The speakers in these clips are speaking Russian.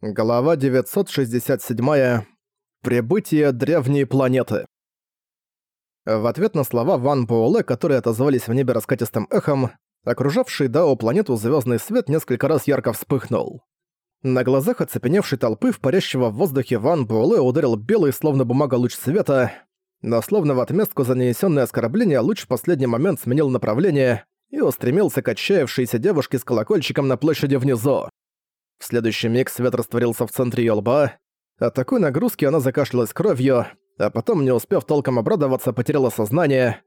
Глава 967. Прибытие древней планеты. В ответ на слова Ван Буэлэ, которые отозвались в небе раскатистым эхом, окружавший Дао планету звездный свет несколько раз ярко вспыхнул. На глазах оцепеневшей толпы в парящего в воздухе Ван Буэлэ ударил белый, словно бумага, луч света, но словно в отместку за нанесённое оскорбление луч в последний момент сменил направление и устремился к отчаявшейся девушке с колокольчиком на площади внизу. В следующий миг свет растворился в центре её лба. От такой нагрузки она закашлялась кровью, а потом, не успев толком обрадоваться, потеряла сознание.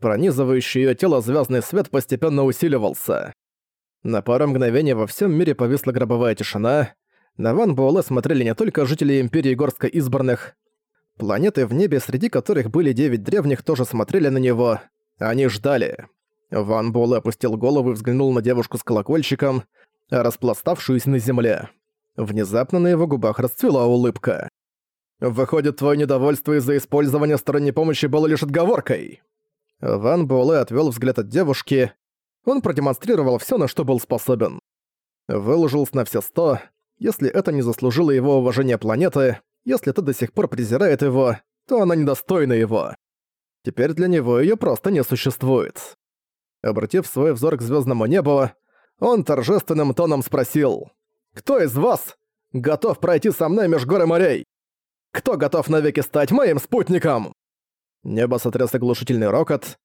Пронизывающий её тело звёздный свет постепенно усиливался. На пару мгновений во всем мире повисла гробовая тишина. На Ван Буэлэ смотрели не только жители Империи Горско избранных. Планеты в небе, среди которых были девять древних, тоже смотрели на него. Они ждали. Ван Буэлэ опустил голову и взглянул на девушку с колокольчиком, распластавшуюся на земле. Внезапно на его губах расцвела улыбка. «Выходит, твое недовольство из-за использования сторонней помощи было лишь отговоркой?» Ван Буэлэ отвел взгляд от девушки. Он продемонстрировал все, на что был способен. Выложился на все сто. Если это не заслужило его уважения планеты, если ты до сих пор презирает его, то она недостойна его. Теперь для него ее просто не существует. Обратив свой взор к звездному небу, он торжественным тоном спросил, «Кто из вас готов пройти со мной меж гор и морей? Кто готов навеки стать моим спутником?» Небо сотряс оглушительный рокот,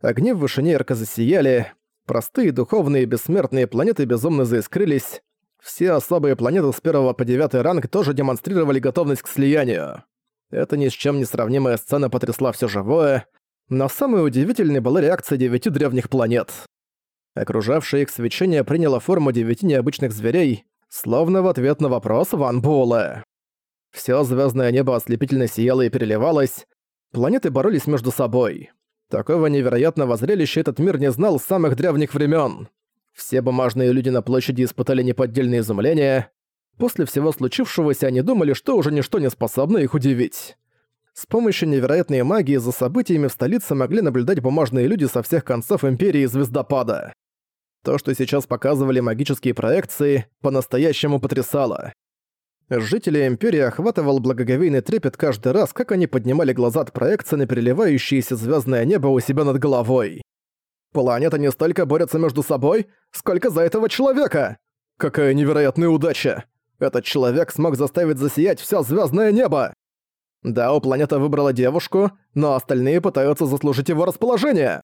огни в вышине ярко засияли, простые духовные бессмертные планеты безумно заискрились, все особые планеты с первого по девятый ранг тоже демонстрировали готовность к слиянию. Эта ни с чем не сравнимая сцена потрясла все живое, но самой удивительной была реакция девяти древних планет. Окружавшее их свечение приняло форму девяти необычных зверей, словно в ответ на вопрос Ван Буэлэ. Всё звёздное небо ослепительно сияло и переливалось, планеты боролись между собой. Такого невероятного зрелища этот мир не знал с самых древних времен. Все бумажные люди на площади испытали неподдельное изумление. После всего случившегося они думали, что уже ничто не способно их удивить. С помощью невероятной магии за событиями в столице могли наблюдать бумажные люди со всех концов Империи Звездопада. То, что сейчас показывали магические проекции, по-настоящему потрясало. Жители Империи охватывал благоговейный трепет каждый раз, как они поднимали глаза от проекции на переливающееся звездное небо у себя над головой. Планеты не столько борются между собой, сколько за этого человека! Какая невероятная удача! Этот человек смог заставить засиять все звездное небо! Да, у планета выбрала девушку, но остальные пытаются заслужить его расположение.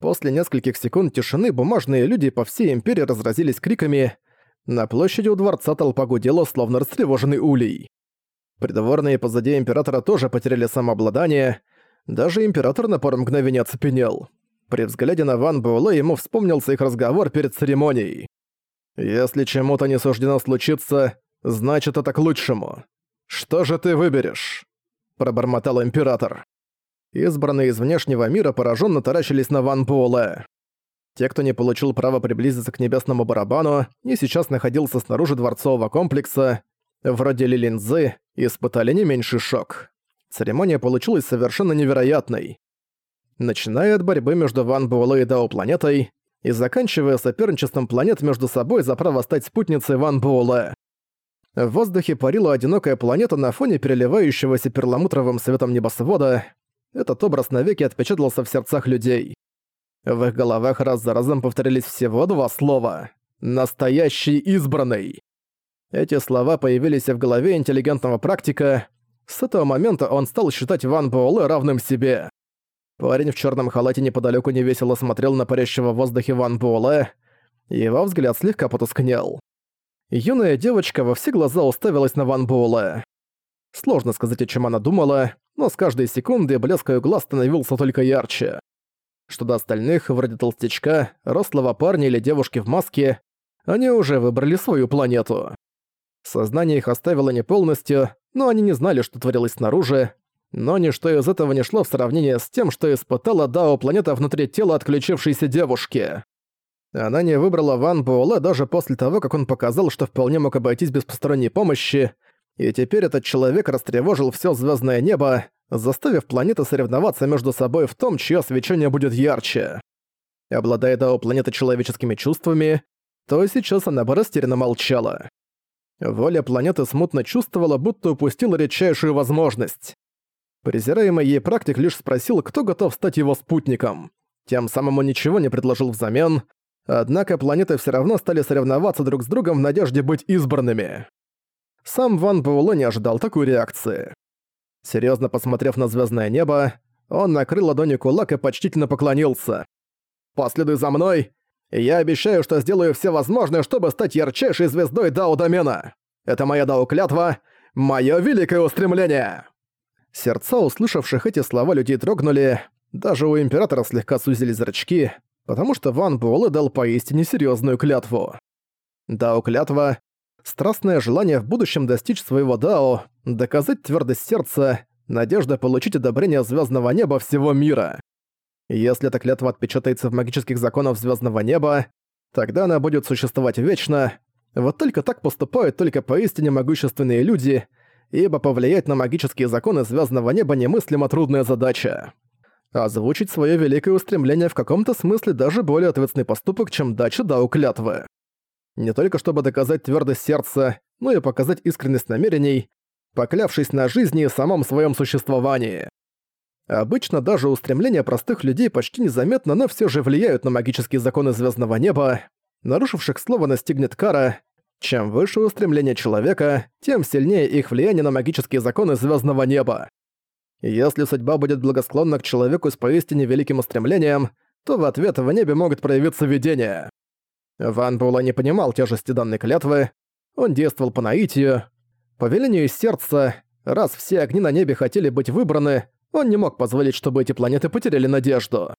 После нескольких секунд тишины бумажные люди по всей империи разразились криками. На площади у дворца толпа гудела, словно растревоженный улей. Придворные позади императора тоже потеряли самообладание. Даже император на пару мгновений оцепенел. При взгляде на Ван Буэлэ ему вспомнился их разговор перед церемонией. «Если чему-то не суждено случиться, значит это к лучшему. Что же ты выберешь?» – пробормотал император. Избранные из внешнего мира пораженно таращились на Ван Буэлэ. Те, кто не получил права приблизиться к небесному барабану и сейчас находился снаружи дворцового комплекса, вроде Лилинзы, испытали не меньший шок. Церемония получилась совершенно невероятной. Начиная от борьбы между Ван Буэлэ и Дао планетой, и заканчивая соперничеством планет между собой за право стать спутницей Ван Буэлэ. В воздухе парила одинокая планета на фоне переливающегося перламутровым светом небосвода, этот образ навеки отпечатался в сердцах людей. В их головах раз за разом повторились всего два слова «Настоящий избранный». Эти слова появились в голове интеллигентного практика. С этого момента он стал считать Ван Буэлэ равным себе. Парень в черном халате неподалеку невесело смотрел на парящего в воздухе Ван Буэлэ. Его взгляд слегка потускнел. Юная девочка во все глаза уставилась на Ван Буэлэ. Сложно сказать, о чем она думала, но с каждой секунды блеск её глаз становился только ярче. Что до остальных, вроде толстячка, рослого парня или девушки в маске, они уже выбрали свою планету. Сознание их оставило не полностью, но они не знали, что творилось снаружи, но ничто из этого не шло в сравнение с тем, что испытала Дао планета внутри тела отключившейся девушки. Она не выбрала Ван Буэлэ даже после того, как он показал, что вполне мог обойтись без посторонней помощи, и теперь этот человек растревожил все звездное небо, заставив планеты соревноваться между собой в том, чье свечение будет ярче. Обладая Дао планеты человеческими чувствами, то сейчас она бы растерянно молчала. Воля планеты смутно чувствовала, будто упустила редчайшую возможность. Презираемый ей практик лишь спросил, кто готов стать его спутником. Тем самым он ничего не предложил взамен, однако планеты все равно стали соревноваться друг с другом в надежде быть избранными. Сам Ван Буэлэ не ожидал такой реакции. Серьезно посмотрев на звездное небо, он накрыл ладонью кулак и почтительно поклонился. «Последуй за мной, и я обещаю, что сделаю все возможное, чтобы стать ярчайшей звездой Дао-домена. Это моя Дао-клятва, мое великое устремление!» Сердца услышавших эти слова людей дрогнули, даже у Императора слегка сузили зрачки, потому что Ван Буэлэ дал поистине серьезную клятву. Дао-клятва — страстное желание в будущем достичь своего Дао, доказать твердость сердца, надежда получить одобрение звездного неба всего мира. Если эта клятва отпечатается в магических законах звездного неба, тогда она будет существовать вечно. Вот только так поступают только поистине могущественные люди, ибо повлиять на магические законы звездного неба немыслимо трудная задача. Озвучить свое великое устремление в каком-то смысле даже более ответственный поступок, чем дача дау клятвы. Не только чтобы доказать твердость сердца, но и показать искренность намерений, поклявшись на жизни и самом своем существовании. Обычно даже устремления простых людей почти незаметно, но все же влияют на магические законы звездного неба. Нарушивших слово настигнет кара. Чем выше устремление человека, тем сильнее их влияние на магические законы звездного неба. Если судьба будет благосклонна к человеку с поистине великим устремлением, то в ответ в небе могут проявиться видения. Ван Була не понимал тяжести данной клятвы, он действовал по наитию. По велению сердца, раз все огни на небе хотели быть выбраны, он не мог позволить, чтобы эти планеты потеряли надежду.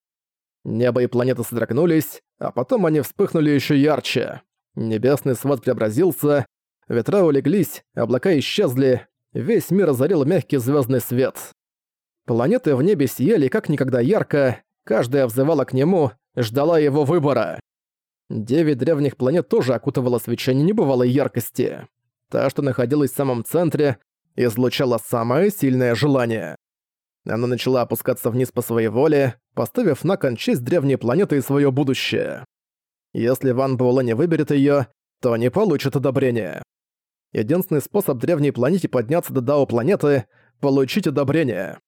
Небо и планеты содрогнулись, а потом они вспыхнули еще ярче. Небесный свод преобразился, ветра улеглись, облака исчезли, весь мир озарил мягкий звездный свет. Планеты в небе сияли как никогда ярко, каждая взывала к нему, ждала его выбора. Девять древних планет тоже окутывало свечение небывалой яркости. Та, что находилась в самом центре, излучала самое сильное желание. Она начала опускаться вниз по своей воле, поставив на кон честь древней планеты и свое будущее. Если Ван Буэлэ не выберет ее, то не получит одобрения. Единственный способ древней планете подняться до Дао планеты — получить одобрение.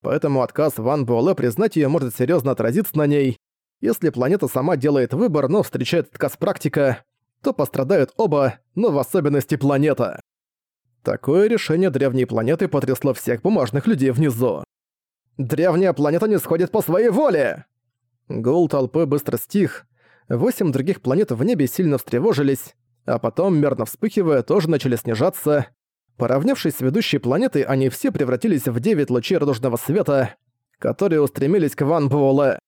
Поэтому отказ Ван Буэлэ признать ее может серьезно отразиться на ней. Если планета сама делает выбор, но встречает отказ практика, то пострадают оба, но в особенности планета. Такое решение древней планеты потрясло всех бумажных людей внизу. «Древняя планета не сходит по своей воле!» Гул толпы быстро стих. Восемь других планет в небе сильно встревожились, а потом, мерно вспыхивая, тоже начали снижаться. Поравнявшись с ведущей планетой, они все превратились в девять лучей радужного света, которые устремились к Ван Буэлэ.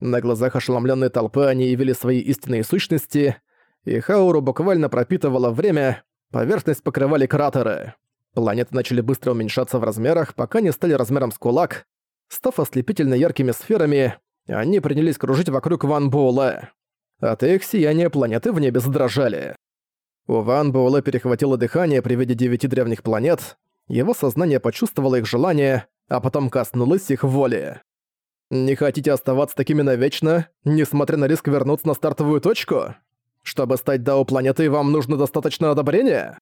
На глазах ошеломленной толпы они явили свои истинные сущности, и Хауру буквально пропитывало время, Поверхность покрывали кратеры. Планеты начали быстро уменьшаться в размерах, пока не стали размером с кулак. Став ослепительно яркими сферами, они принялись кружить вокруг Ван Буэлэ. От их сияния планеты в небе задрожали. У Ван Буэлэ перехватило дыхание при виде девяти древних планет, его сознание почувствовало их желание, а потом коснулось их воли. «Не хотите оставаться такими навечно, несмотря на риск вернуться на стартовую точку?» Чтобы стать Дао планетой, вам нужно достаточно одобрения?